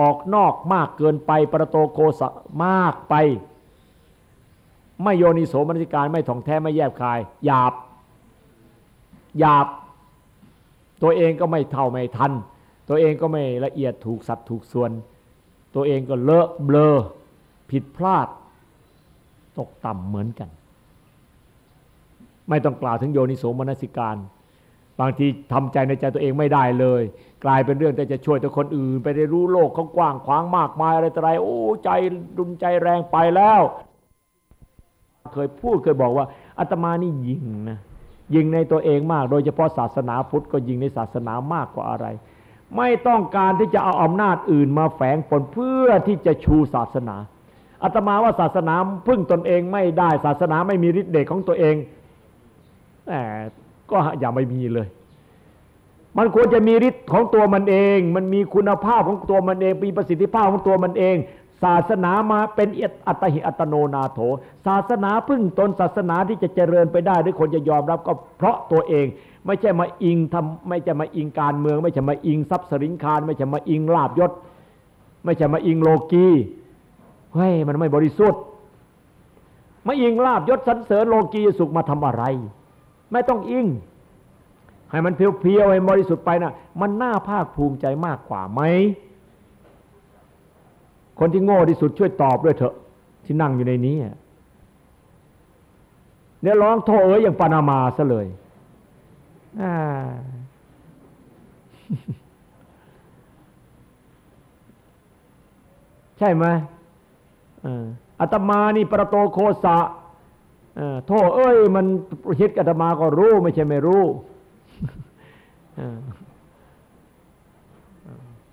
ออกนอกมากเกินไปประโตโคสะมากไป ไม่โยนิโสมนสิการไม่ถ่องแท้ไม่แยบคาย หยาบ หยาบ ตัวเองก็ไม่เท่าไม่ทัน ตัวเองก็ไม่ละเอียดถูกสัตว์ถูกส่วน ตัวเองก็เลอะเบลอ ผิดพลาด ตกต่ำเหมือนกัน ไม่ต้องกล่าวถึงโยนิโสมนสิการ บางทีทำใจในใจตัวเองไม่ได้เลย กลายเป็นเรื่องแต่จะช่วยแต่คนอื่น ไปได้รู้โลกเขากว้างขวางมากมายอะไรต่ออะไรโอ้ใจรุนใจแรงไปแล้ว เคยพูดเคยบอกว่าอาตมานี่ยิงนะยิงในตัวเองมาก โดยเฉพาะศาสนาพุทธก็ยิงในศาสนามากกว่าอะไร ไม่ต้องการที่จะเอาอำนาจอื่นมาแฝงปนเพื่อที่จะชูศาสนาอาตมาว่าศาสนาพึ่งตนเองไม่ได้ศาสนาไม่มีฤทธิ์เดชของตัวเองแต่ ก็อย่าไม่มีเลย มันควรจะมีฤทธิ์ของตัวมันเอง มันมีคุณภาพของตัวมันเอง มีประสิทธิภาพของตัวมันเอง ศาสนามาเป็นอัตหิอัตโนนาโถ ศาสนาพึ่งตนศาสนาที่จะเจริญไปได้ด้วยคนจะยอมรับก็เพราะตัวเอง ไม่ใช่มาอิงทำไม่ใช่มาอิงการเมือง ไม่ใช่มาอิงทรัพย์สินคารไม่ใช่มาอิงลาบยศ ไม่ใช่มาอิงโลกีเฮ้ยมันไม่บริสุทธิ์มาอิงลาบยศสรรเสริญโลกีสุขมาทำอะไร ไม่ต้องอิงให้มันเพียวๆให้บริสุทธิ์ไปนะมันน่าภาคภูมิใจมากกว่าไหมคนที่โง่ที่สุดช่วยตอบด้วยเถอะ ที่นั่งอยู่ในนี้เนี่ยร้องโทเอ๋ยอย่างปานามาซะเลยใช่ไหมอาตมานี่ประโตโคสะ โทษเอ้ย มันคิดอาตมาก็รู้ ไม่ใช่ไม่รู้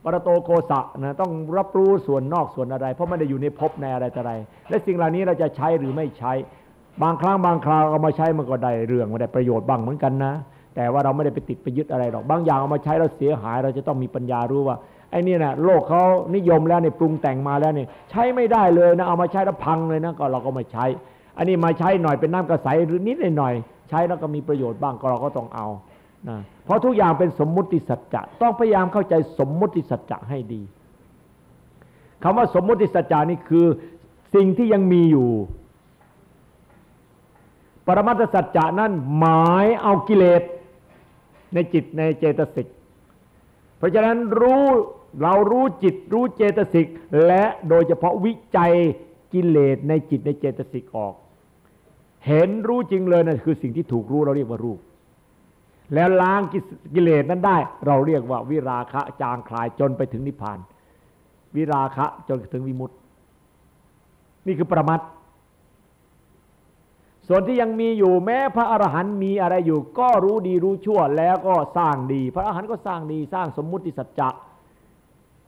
ปรโตโคสะนะต้องรับรู้ส่วนนอกส่วนอะไร เพราะไม่ได้อยู่ในภพในอะไรแต่ไร และสิ่งเหล่านี้เราจะใช้หรือไม่ใช้ บางครั้งบางคราวเอามาใช้มันก็ได้เรื่องมันได้ประโยชน์บ้างเหมือนกันนะ แต่ว่าเราไม่ได้ไปติดไปยึดอะไรหรอก บางอย่างเอามาใช้เราเสียหาย เราจะต้องมีปัญญารู้ว่าไอ้นี่นะโลกเขานิยมแล้วเนี่ยปรุงแต่งมาแล้วเนี่ยใช้ไม่ได้เลยนะเอามาใช้แล้วพังเลยนะก็เราก็ไม่ใช้ อันนี้มาใช้หน่อยเป็นน้ำกระใสหรือนิดหน่อยใช้แล้วก็มีประโยชน์บ้างก็เราก็ต้องเอานะเพราะทุกอย่างเป็นสมมุติสัจจะต้องพยายามเข้าใจสมมุติสัจจะให้ดีคำว่าสมมุติสัจจานี่คือสิ่งที่ยังมีอยู่ ปรมัตสัจจะนั้นหมายเอากิเลสในจิตในเจตสิก เพราะฉะนั้นรู้เรารู้จิตรู้เจตสิก และโดยเฉพาะวิจัยกิเลสในจิตในเจตสิกออก เห็นรู้จริงเลยนะั่นคือสิ่งที่ถูกรู้เราเรียกว่ารูป แล้วล้างกิเลสนั้นได้ เราเรียกว่าวิราคะจางคลายจนไปถึงนิพพาน วิราคะจนถึงวิมุตติ นี่คือประมัดส่วนที่ยังมีอยู่แม้พระอรหันต์มีอะไรอยู่ ก็รู้ดีรู้ชั่วแล้วก็สร้างดี พระอรหันต์ก็สร้างดีสร้างสมมุติสัจจะ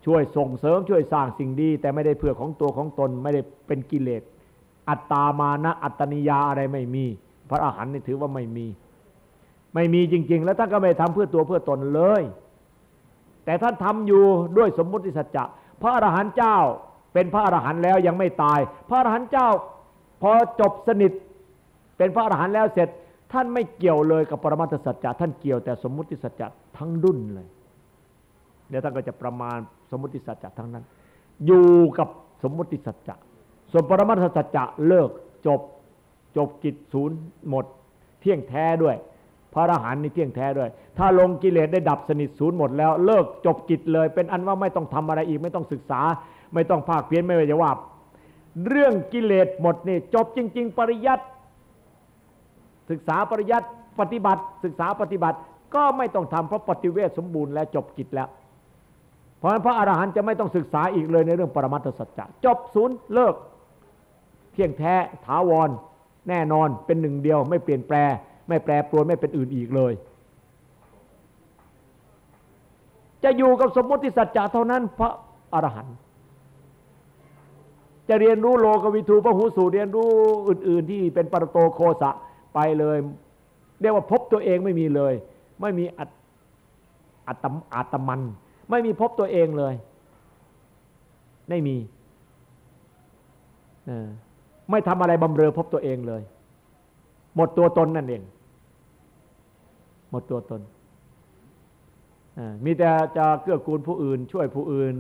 ช่วยส่งเสริมช่วยสร้างสิ่งดี แต่ไม่ได้เพื่อของตัวของตนไม่ได้เป็นกิเลส อัตตามานะ อัตตนิยาอะไรไม่มี พระอรหันต์นี่ถือว่าไม่มี ไม่มีจริง ๆ แล้วท่านก็ไม่ทำเพื่อตัวเพื่อตนเลย แต่ท่านทำอยู่ด้วยสมมุติสัจจะพระอรหันต์เจ้าเป็นพระอรหันต์แล้วยังไม่ตาย พระอรหันต์เจ้าพอจบสนิทเป็นพระอรหันต์แล้วเสร็จ ท่านไม่เกี่ยวเลยกับปรมัตถสัจจะท่านเกี่ยวแต่สมมุติสัจจะทั้งดุนเลยเดี๋ยวท่านก็จะประมาณสมมุติสัจจะทั้งนั้น อยู่กับสมมุติสัจจะ ส่วนปรมัตถสัจจะเลิกจบจบกิจศูนย์หมด เที่ยงแท้ด้วย พระอรหันต์นี่เที่ยงแท้ด้วย ถ้าลงกิเลสได้ดับสนิทศูนย์หมดแล้ว เลิกจบกิจเลย เป็นอันว่าไม่ต้องทำอะไรอีก ไม่ต้องศึกษา ไม่ต้องภาคเพียนไม่ว่าจะว่า เรื่องกิเลสหมดนี่จบจริง ๆ ปริยัติศึกษาปริยัติปฏิบัติ ศึกษาปฏิบัติ ก็ไม่ต้องทำเพราะปฏิเวทสมบูรณ์แล้วจบกิจแล้ว เพราะฉะนั้นพระอรหันต์จะไม่ต้องศึกษาอีกเลยในเรื่องปรมัตถสัจจะจบศูนย์เลิก เที่ยงแท้ถาวร แน่นอนเป็นหนึ่งเดียว ไม่เปลี่ยนแปล ไม่แปรปรวนไม่เป็นอื่นอีกเลย จะอยู่กับสมมติสัจจะเท่านั้นพระอรหันต์จะเรียนรู้โลกวิทูพระหูสูเรียนรู้อื่น ๆ ที่เป็นปรโตโคสะไปเลยเรียกว่าพบตัวเองไม่มีเลย ไม่มีอัตอัตอัตมัน ไม่มีพบตัวเองเลย ไม่มี ไม่ทำอะไรบำเรอพบตัวเองเลย หมดตัวตนนั่นเอง หมดตัวตน มีแต่จะเกื้อกูลผู้อื่น ช่วยผู้อื่น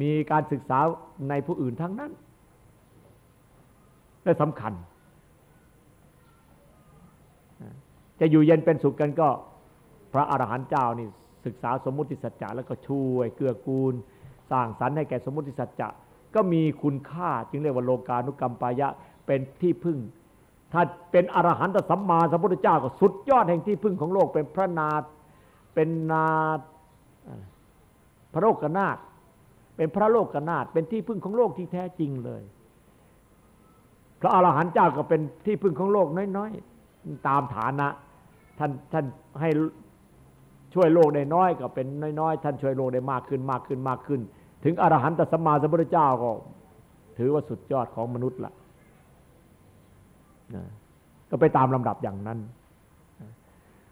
มีการศึกษาในผู้อื่นทั้งนั้น และสำคัญ จะอยู่เย็นเป็นสุขกันก็ พระอรหันต์เจ้านี่ศึกษาสมมุติสัจจะแล้วก็ช่วยเกื้อกูลสร้างสรรค์ให้แก่สมมุติสัจจะ ก็มีคุณค่าจึงเรียกว่าโลกานุกรรมปายะเป็นที่พึ่ง ถ้าเป็นอรหันตสัมมาสัมพุทธเจ้าก็สุดยอดแห่งที่พึ่งของโลกเป็นพระนาเป็นนาพระโลกนาถเป็นพระโลกนาถเป็นที่พึ่งของโลกที่แท้จริงเลย พระอรหันต์เจ้าก็เป็นที่พึ่งของโลกน้อยๆ ตามฐานะท่านท่านให้ช่วยโลกได้น้อยก็เป็นน้อยๆ ท่านช่วยโลกได้มากขึ้นมากขึ้นมากขึ้น ถึงอรหันตสัมมาสัมพุทธเจ้าก็ ถือว่าสุดยอดของมนุษย์ละก็ไปตามลำดับอย่างนั้น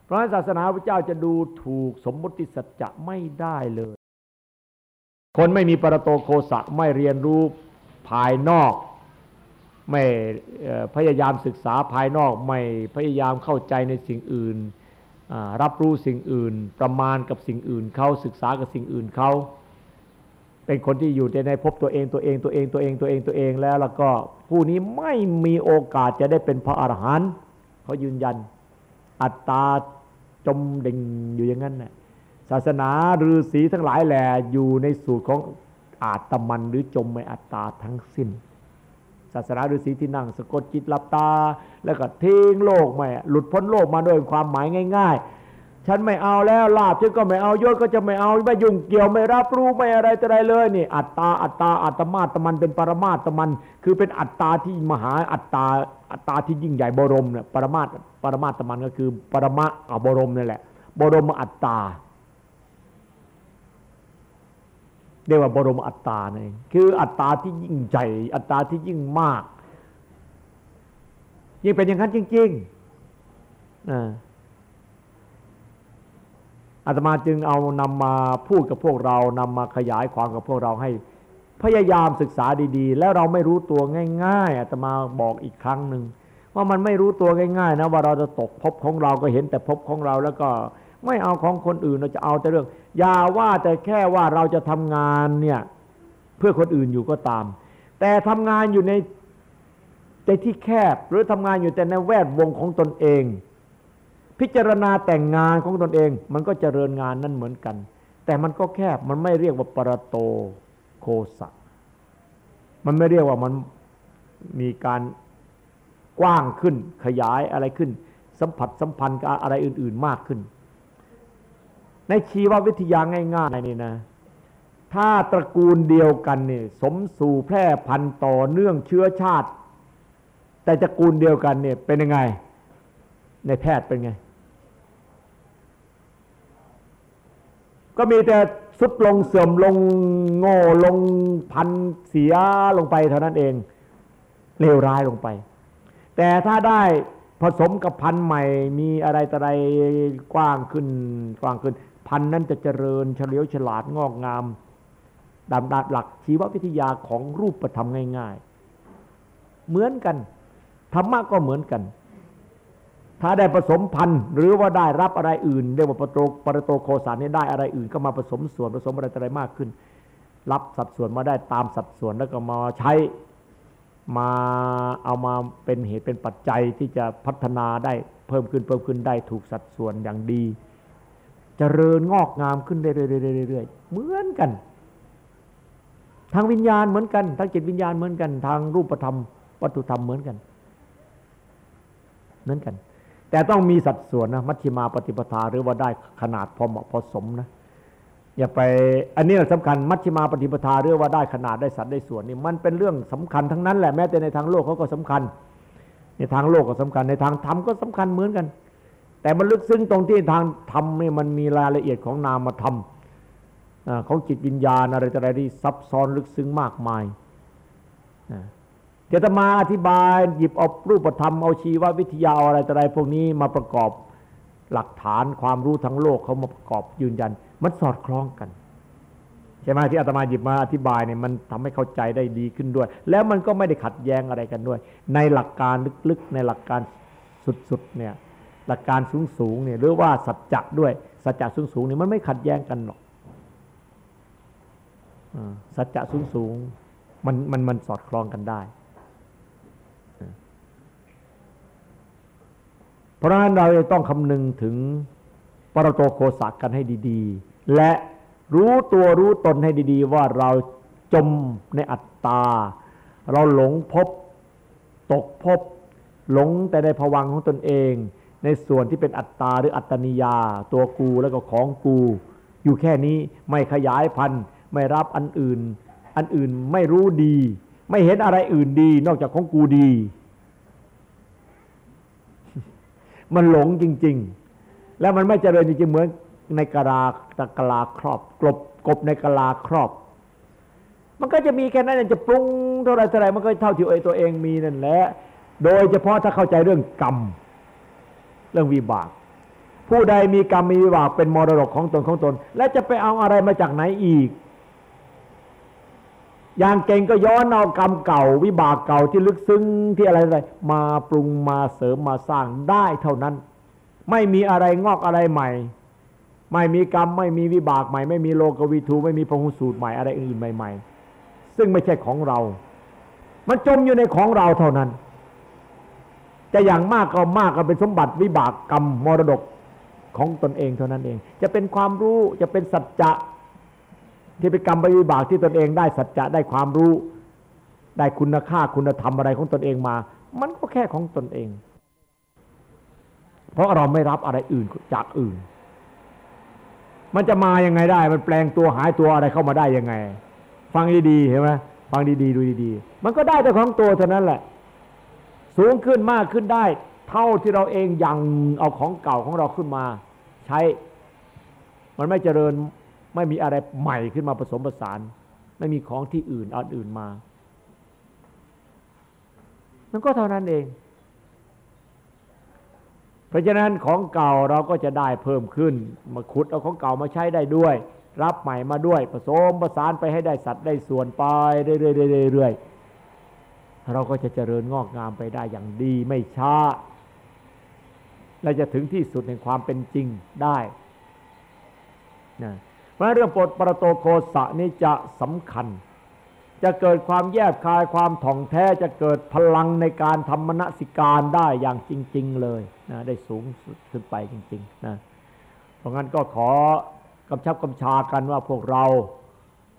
เพราะศาสนาพระเจ้าจะดูถูกสมมติสัจจะไม่ได้เลย คนไม่มีปรโตโคสะไม่เรียนรู้ภายนอก ไม่พยายามศึกษาภายนอก ไม่พยายามเข้าใจในสิ่งอื่น รับรู้สิ่งอื่น ประมาณกับสิ่งอื่นเขาศึกษากับสิ่งอื่นเขา เป็นคนที่อยู่ในพบตัวเองตัวเองตัวเองตัวเองตัวเองตัวเองแล้ว แล้วก็ผู้นี้ไม่มีโอกาสจะได้เป็นพระอรหันต์เขายืนยัน อัตตาจมดิ่งอยู่อย่างนั้นนะศาสนาฤาษีทั้งหลายแหละอยู่ในสูตรของอาตมันหรือจมในอัตตาทั้งสิ้น ศาสนาฤาษีที่นั่งสะกดจิตหลับตา แล้วก็ทิ้งโลกไม่หลุดพ้นโลกมาด้วยความหมายง่าย ฉันไม่เอาแล้วลาบฉันก็ไม่เอายศก็จะไม่เอาไม่ยุ่งเกี่ยวไม่รับรู้ไม่อะไรแต่ไรเลยนี่ อัตตาอัตตาอัตมาตมันเป็นปรมาตมัน คือเป็นอัตตาที่มหาอัตตาอัตตาที่ยิ่งใหญ่บรมเนี่ยปรมาตปรมาตมันก็คือปรมะอบรมนี่แหละ บรมอัตตาเรียกว่าบรมอัตตาเนี่ยคืออัตตาที่ยิ่งใหญ่อัตตาที่ยิ่งมากยิ่งเป็นอย่างนั้นจริงๆอ่า อาตมาจึงเอานำมาพูดกับพวกเรานำมาขยายความกับพวกเราให้ พยายามศึกษาดีๆ แล้วเราไม่รู้ตัวง่ายๆอาตมาบอกอีกครั้งหนึ่งว่ามันไม่รู้ตัวง่ายๆนะว่าเราจะตกภพของเราก็เห็นแต่ภพของเราแล้วก็ไม่เอาของคนอื่นเราจะเอาแต่เรื่องอย่าว่าแต่แค่ว่าเราจะทำงานเนี่ยเพื่อคนอื่นอยู่ก็ตาม แต่ทำงานอยู่ในในที่แคบหรือทำงานอยู่แต่ในแวดวงของตนเอง พิจารณาแต่งงานของตนเอง มันก็เจริญงานนั่นเหมือนกัน แต่มันก็แคบมันไม่เรียกว่าปรโตโคสะมันไม่เรียกว่ามันมีการกว้างขึ้นขยายอะไรขึ้น สัมผัสสัมพันธ์กับอะไรอื่น ๆมากขึ้น ในชีววิทยาง่ายๆนี่นะถ้าตระกูลเดียวกันเนี่ยสมสู่แพร่พันธุ์ต่อเนื่องเชื้อชาติ แต่ตระกูลเดียวกันเนี่ยเป็นยังไง ในแพทย์เป็นไง ก็มีแต่สุดลงเสื่อมลงโง่ลงพันเสียลงไปเท่านั้นเองเลวร้ายลงไป แต่ถ้าได้ผสมกับพันใหม่ มีอะไรต่อะไรกว้างขึ้นกว้างขึ้น พันนั้นจะเจริญเฉลียวฉลาดงอกงามดำดับหลักชีววิทยาของรูปธรรมง่าย ๆ เหมือนกันธรรมะก็เหมือนกัน ถ้าได้ผสมพันธุ์หรือว่าได้รับอะไรอื่นเรียกว่าปรโตปรโตโคสารนี่ได้อะไรอื่น ก็มาผสมส่วนผสมอะไรอะไรมากขึ้น รับสัดส่วนมาได้ตามสัดส่วนแล้วก็มาใช้มาเอามาเป็นเหตุเป็นปัจจัยที่จะพัฒนาได้เพิ่มขึ้นเพิ่มขึ้นได้ถูกสัดส่วนอย่างดีจเจริญงอกงามขึ้นเรื่อยๆเหมือนกัน ทางวิญญาณเหมือนกัน ทางจิตวิญญาณเหมือนกัน ทางรูปธรรมวัตถุธรรมเหมือนกัน เหมือนกัน แต่ต้องมีสัดส่วนนะมัชฌิมาปฏิปทาหรือว่าได้ขนาดพอเหมาะพอสมนะอย่าไปอันนี้สำคัญมัชฌิมาปฏิปทาหรือว่าได้ขนาดได้สัดได้ส่วนนี่มันเป็นเรื่องสำคัญทั้งนั้นแหละแม้แต่ในทางโลกเขาก็สำคัญ ในทางโลกก็สำคัญในทางธรรมก็สำคัญเหมือนกัน แต่มันลึกซึ้งตรงที่ทางธรรมนี่มันมีรายละเอียดของนามธรรมของจิตวิญญาณอะไรต่ออะไรที่ซับซ้อนลึกซึ้งมากมาย เดี๋ยวจะมาอธิบายหยิบเอารูปธรรมเอาชีววิทยาอะไรต่ออะไรพวกนี้มาประกอบหลักฐานความรู้ทั้งโลกเขามาประกอบยืนยัน มันสอดคล้องกันใช่ไหมที่อาตมาหยิบมาอธิบายเนี่ยมันทำให้เข้าใจได้ดีขึ้นด้วย แล้วมันก็ไม่ได้ขัดแย้งอะไรกันด้วย ในหลักการลึกๆ ในหลักการสุดๆเนี่ยหลักการสูงๆเนี่ยหรือว่าสัจจะด้วย สัจจะสูงๆเนี่ยมันไม่ขัดแย้งกันหรอกสัจจะสูงๆมันมันมันสอดคล้องกันได้ เพราะฉะนั้นเราจะต้องคำนึงถึงปรโตโคสักกันให้ดีๆ และรู้ตัวรู้ตนให้ดีๆ ว่าเราจมในอัตตา เราหลงพบ ตกพบ หลงแต่ในภวังของตนเอง ในส่วนที่เป็นอัตตาหรืออัตตนิยา ตัวกูแล้วก็ของกู อยู่แค่นี้ไม่ขยายพันธุ์ไม่รับอันอื่น อันอื่นไม่รู้ดี ไม่เห็นอะไรอื่นดี นอกจากของกูดี มันหลงจริง ๆ แล้วมันไม่เจริญจริงๆเหมือนในกะลาตะกะลาครอบ กลบกบในกะลาครอบ มันก็จะมีแค่นั้นจะปรุงเท่าไรเท่าไรมันก็เท่าที่ตัวเองมีนั่นแหละโดยเฉพาะถ้าเข้าใจเรื่องกรรม เรื่องวิบาก ผู้ใดมีกรรมมีวิบากเป็นมรดกของตนของตน และจะไปเอาอะไรมาจากไหนอีก อย่างเก่งก็ย้อนเอากรรมเก่า วิบากเก่าที่ลึกซึ้งที่อะไรอะไรมาปรุงมาเสริมมาสร้างได้เท่านั้น ไม่มีอะไรงอกอะไรใหม่ ไม่มีกรรมไม่มีวิบากใหม่ ไม่มีโลกวิทูไม่มีพระหุสูตรใหม่อะไรอื่นใหม่ ๆ ซึ่งไม่ใช่ของเรา มันจมอยู่ในของเราเท่านั้นจะอย่างมากก็มากก็เป็นสมบัติวิบากกรรมมรดกของตนเองเท่านั้นเอง จะเป็นความรู้จะเป็นสัจจะ ที่เป็นกรรมวิบากที่ตนเองได้สัจจะได้ความรู้ ได้คุณค่าคุณธรรมอะไรของตนเองมา มันก็แค่ของตนเอง เพราะเราไม่รับอะไรอื่นจากอื่น มันจะมายังไงได้ มันแปลงตัวหายตัวอะไรเข้ามาได้ยังไง ฟังดีๆเห็นไหมฟังดีๆดูดีๆ มันก็ได้แต่ของตัวเท่านั้นแหละ สูงขึ้นมากขึ้นได้ เท่าที่เราเองยังเอาของเก่าของเราขึ้นมา ใช้ มันไม่เจริญ ไม่มีอะไรใหม่ขึ้นมาผสมผสาน ไม่มีของที่อื่นอันอื่นมา มันก็เท่านั้นเอง เพราะฉะนั้นของเก่าเราก็จะได้เพิ่มขึ้น มาขุดเอาของเก่ามาใช้ได้ด้วย รับใหม่มาด้วย ผสมผสานไปให้ได้สัตว์ได้ส่วนไปเรื่อยๆเราก็จะเจริญงอกงามไปได้อย่างดีไม่ช้าและจะถึงที่สุดในความเป็นจริงได้นะ เพราะเรื่องปดปรโตโคสะนี้จะสำคัญ จะเกิดความแยบคายความถ่องแท้จะเกิดพลังในการทำมณสิการได้อย่างจริง ๆ เลยนะได้สูงขึ้นไปจริงๆนะเพราะงั้นก็ขอกำชับกำชากันว่าพวกเรา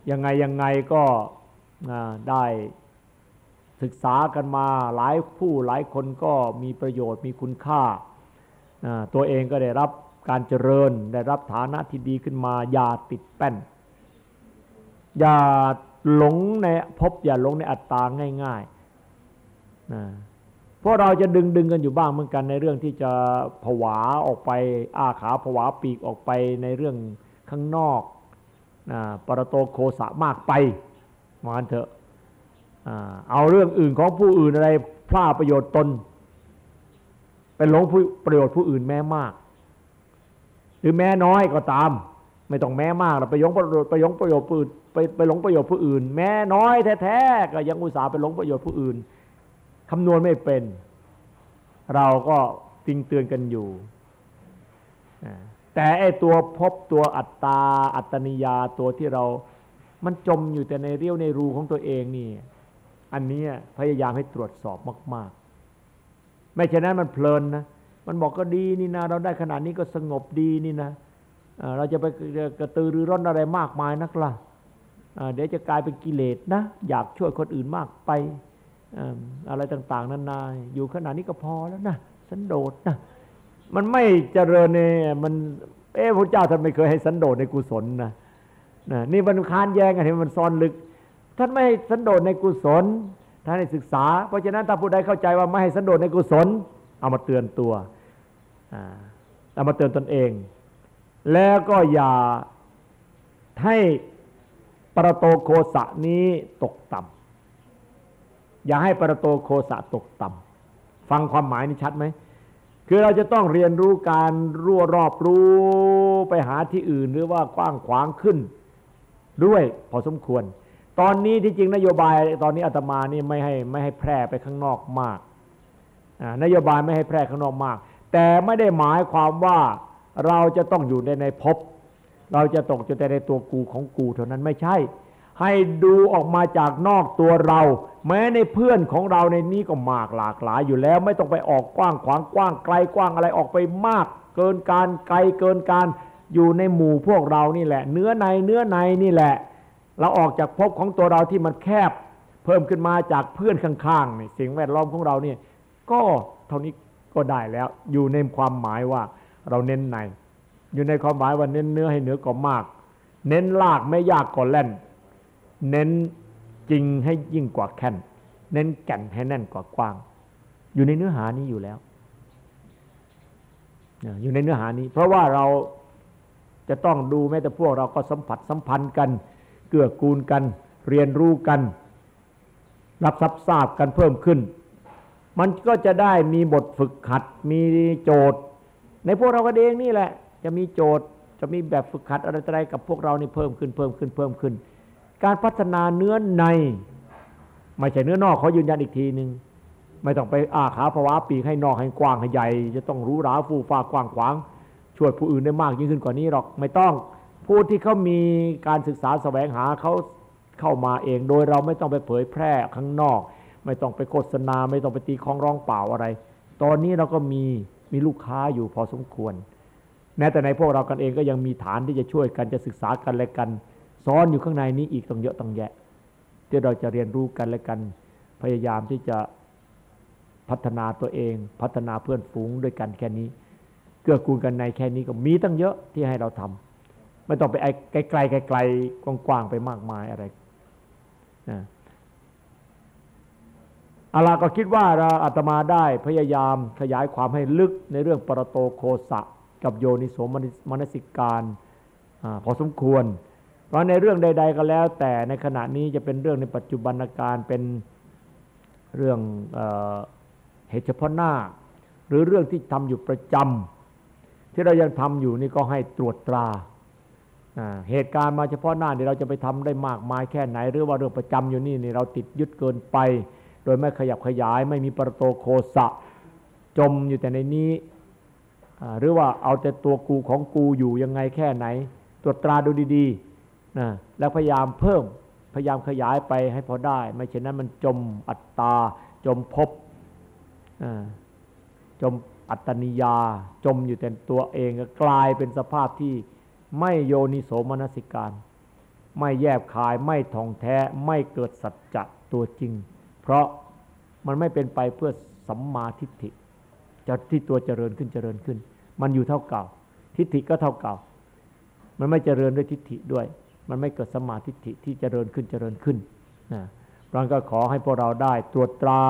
ยังไงยังไงก็ได้ศึกษากันมาหลายผู้หลายคนก็มีประโยชน์มีคุณค่า ตัวเองก็ได้รับ การเจริญได้รับฐานะที่ดีขึ้นมา อย่าติดแป้น อย่าหลงในพบอย่าหลงในอัตตาง่ายๆเพราะเราจะดึงดึงกันอยู่บ้างเหมือนกันในเรื่องที่จะผวาออกไป อาขาผวาปีกออกไปในเรื่องข้างนอกปรโตโคสะมากไปมาเถอะเอาเรื่องอื่นของผู้อื่นอะไรพลาดประโยชน์ตนเป็นหลงประโยชน์ผู้อื่นแม้มาก หรือแม้น้อยก็ตาม ไม่ต้องแม้มากเราไปยงประโยชน์ไปยงประโยชน์ผู้อื่นไปไปหลงประโยชน์ผู้อื่น แม้น้อยแท้ๆก็ยังอุตส่าห์ไปหลงประโยชน์ผู้อื่นคำนวณไม่เป็น เราก็ติงเตือนกันอยู่ แต่ไอตัวพบตัวอัตตา อัตนิยาตัวที่เรา มันจมอยู่แต่ในเรี่ยวในรูของตัวเองนี่ อันนี้พยายามให้ตรวจสอบมาก ๆ ไม่เช่นนั้นมันเพลินนะ มันบอกก็ดีนี่นะเราได้ขนาดนี้ก็สงบดีนี่นะเราจะไปกระตือรือร้นอะไรมากมายนักล่ะเดี๋ยวจะกลายเป็นกิเลสนะ อยากช่วยคนอื่นมากไปอะไรต่าง ๆนานาอยู่ขนาดนี้ก็พอแล้วนะสันโดษนะมันไม่เจริญเนี่ยมันเอ๊ะพระเจ้าท่านไม่เคยให้สันโดษในกุศลนะนี่มันค้านแย้งกันที่มันซ่อนลึก ท่านไม่ให้สันโดษในกุศลท่านให้ศึกษา เพราะฉะนั้นถ้าผู้ใดเข้าใจว่าไม่ให้สันโดษในกุศล เอามาเตือนตัวเอามาเตือนตนเอง แล้วก็อย่าให้ปรโตโคสะนี้ตกต่ำอย่าให้ปรโตโคสะตกต่ำฟังความหมายนี่ชัดไหมคือเราจะต้องเรียนรู้การรั่วรอบรู้ไปหาที่อื่นหรือว่ากว้างขวางขึ้น ด้วยพอสมควร ตอนนี้ที่จริงนโยบายตอนนี้อาตมานี่ไม่ให้ไม่ให้แพร่ไปข้างนอกมาก นโยบายไม่ให้แพร่ข้างนอกมาก แต่ไม่ได้หมายความว่าเราจะต้องอยู่ในในภพเราจะตกอยู่แต่ในตัวกูของกูเท่านั้นไม่ใช่ ให้ดูออกมาจากนอกตัวเรา แม้ในเพื่อนของเราในนี้ก็มากหลากหลายอยู่แล้ว ไม่ต้องไปออกกว้างขวางกว้างไกลกว้างอะไรออกไปมาก เกินการไกลเกินการอยู่ในหมู่พวกเรานี่แหละ เนื้อในเนื้อในนี่แหละ เราออกจากภพของตัวเราที่มันแคบ เพิ่มขึ้นมาจากเพื่อนข้างๆนี่สิ่งแวดล้อมของเราเนี่ย ก็เท่านี้ก็ได้แล้ว อยู่ในความหมายว่าเราเน้นใน อยู่ในความหมายว่าเน้นเนื้อให้เหนือก็มาก เน้นลากไม่ยากก็แล่น เน้นจริงให้ยิ่งกว่าแค่นเน้นแก่นให้แน่นกว่ากว้าง อยู่ในเนื้อหานี้อยู่แล้วอยู่ในเนื้อหานี้ เพราะว่าเราจะต้องดูแม้แต่พวกเราก็สัมผัสสัมพันธ์กัน เกื้อกูลกัน เรียนรู้กัน รับทรัพย์ทราบกันเพิ่มขึ้น มันก็จะได้มีบทฝึกขัด มีโจทย์ ในพวกเรากันเองนี่แหละ จะมีโจทย์ จะมีแบบฝึกขัดอะไรๆกับพวกเรานี่เพิ่มขึ้นเพิ่มขึ้นเพิ่มขึ้น การพัฒนาเนื้อใน ไม่ใช่เนื้อนอกเขายืนยันอีกทีหนึ่งไม่ต้องไปอาขาภาวะปีกให้นอกให้กว้างให้ใหญ่ จะต้องรู้ราฟูฟ้ากว้างขวางช่วยผู้อื่นได้มากยิ่งขึ้นกว่านี้หรอกไม่ต้องผู้ที่เขามีการศึกษาแสวงหาเขาเข้ามาเอง โดยเราไม่ต้องไปเผยแพร่ข้างนอก ไม่ต้องไปโฆษณา ไม่ต้องไปตีคองร้องเปล่าอะไร ตอนนี้เราก็มีมีลูกค้าอยู่พอสมควรแม้แต่ในพวกเรากันเองก็ยังมีฐานที่จะช่วยกันจะศึกษากันและกันซ้อนอยู่ข้างในนี้อีกต้องเยอะต้องแยะ ที่เราจะเรียนรู้กันและกัน พยายามที่จะพัฒนาตัวเอง พัฒนาเพื่อนฝูงด้วยกันแค่นี้ เกื้อกูลกันในแค่นี้ก็มีตั้งเยอะที่ให้เราทำไม่ต้องไปไกลไกลไกลกว้างๆไปมากมายอะไรนะ อาลาก็คิดว่าเราอาตมาได้พยายามขยายความให้ลึกในเรื่องปรโตโคสะกับโยนิโสมนสิการอพอสมควร เพราะในเรื่องใด ๆ ก็แล้ว แต่ในขณะนี้จะเป็นเรื่องในปัจจุบันการเป็นเรื่องเหตุเฉพาะหน้า หรือเรื่องที่ทำอยู่ประจำที่เรายังทำอยู่นี่ก็ให้ตรวจตราเหตุการณ์มาเฉพาะหน้าเนี่เราจะไปทำได้มากมายแค่ไหน หรือว่าเรื่องประจำอยู่นี่นี่เราติดยึดเกินไป ดยไม่ขยับขยาย ไม่มีประโตโคสะ จมอยู่แต่ในนี้หรือว่าเอาแต่ตัวกูของกูอยู่ยังไงแค่ไหน ตรวจตราดูดีๆนะแล้วพยายามเพิ่มพยายามขยายไปให้พอได้ ไม่เช่นนั้นมันจมอัตตา จมภพจมอัตตนิยา จมอยู่แต่ตัวเองก็กลายเป็นสภาพที่ไม่โยนิโสมนสิการ ไม่แยบคายไม่ท่องแท้ไม่เกิดสัจจะตัวจริง เพราะมันไม่เป็นไปเพื่อสัมมาทิฏฐิจะที่ตัวเจริญขึ้นเจริญขึ้น มันอยู่เท่าเก่า ทิฏฐิก็เท่าเก่า มันไม่เจริญด้วยทิฏฐิด้วย มันไม่เกิดสัมมาทิฏฐิที่เจริญขึ้นเจริญขึ้นนะเราก็ขอให้พวกเราได้ตรวจตรา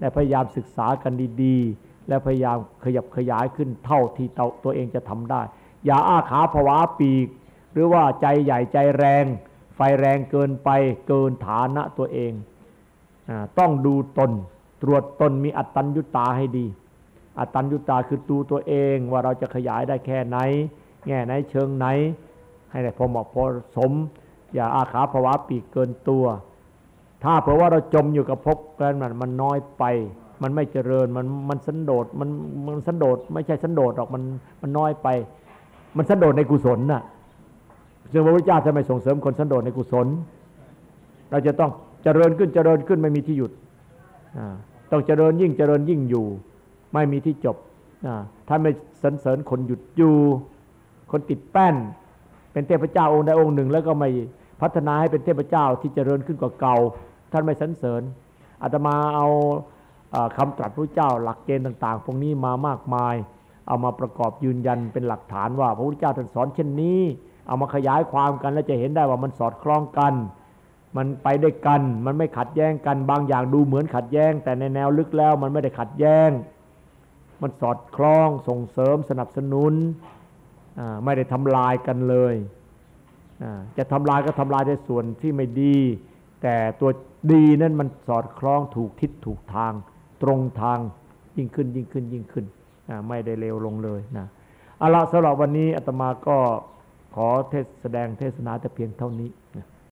และพยายามศึกษากันดีๆ และพยายามขยับขยายขึ้นเท่าที่ตัวเองจะทำได้ อย่าอ้าขาผวาปีก หรือว่าใจใหญ่ใจแรง ไฟแรงเกินไปเกินฐานะตัวเอง ต้องดูตน ตรวจตนมีอัตตัญญุตาให้ดี อัตตัญญุตาคือดูตัวเองว่าเราจะขยายได้แค่ไหน แง่ไหนเชิงไหน ให้ได้พอเหมาะพอสม อย่าอาขาภาวะปีกเกินตัว ถ้าเพราะว่าเราจมอยู่กับภพกันมันมันน้อยไป มันไม่เจริญมันมันสันโดษมันมันสันโดษไม่ใช่สันโดษหรอกมันมันน้อยไป มันสันโดษในกุศลน่ะซึ่งพระพุทธเจ้าจะไม่ส่งเสริมคนสันโดษในกุศล เราจะต้อง เจริญขึ้นเจริญขึ้นไม่มีที่หยุดต้องเจริญยิ่งเจริญยิ่งอยู่ ไม่มีที่จบท่านไม่สรรเสริญคนหยุดอยู่คนติดแป้น เป็นเทพเจ้าองค์ใดองค์หนึ่ง แล้วก็ไม่พัฒนาให้เป็นเทพเจ้าที่เจริญขึ้นกว่าเก่า ท่านไม่สรรเสริญอาตมาเอาคำตรัสพระเจ้าหลักเกณฑ์ต่าง ๆ พวกนี้มามากมาย เอามาประกอบยืนยันเป็นหลักฐานว่า พระพุทธเจ้าท่านสอนเช่นนี้ เอามาขยายความกันแล้วจะเห็นได้ว่ามันสอดคล้องกัน มันไปด้วยกัน มันไม่ขัดแย้งกัน บางอย่างดูเหมือนขัดแย้ง แต่ในแนวลึกแล้วมันไม่ได้ขัดแย้ง มันสอดคล้องส่งเสริมสนับสนุนไม่ได้ทำลายกันเลยจะทำลายก็ทำลายในส่วนที่ไม่ดี แต่ตัวดีนั้นมันสอดคล้องถูกทิศถูกทาง ตรงทางยิ่งขึ้นยิ่งขึ้นยิ่งขึ้นไม่ได้เลวลงเลยนะเอาละสำหรับวันนี้อาตมาก็ขอเทศแสดงเทศนาแต่เพียงเท่านี้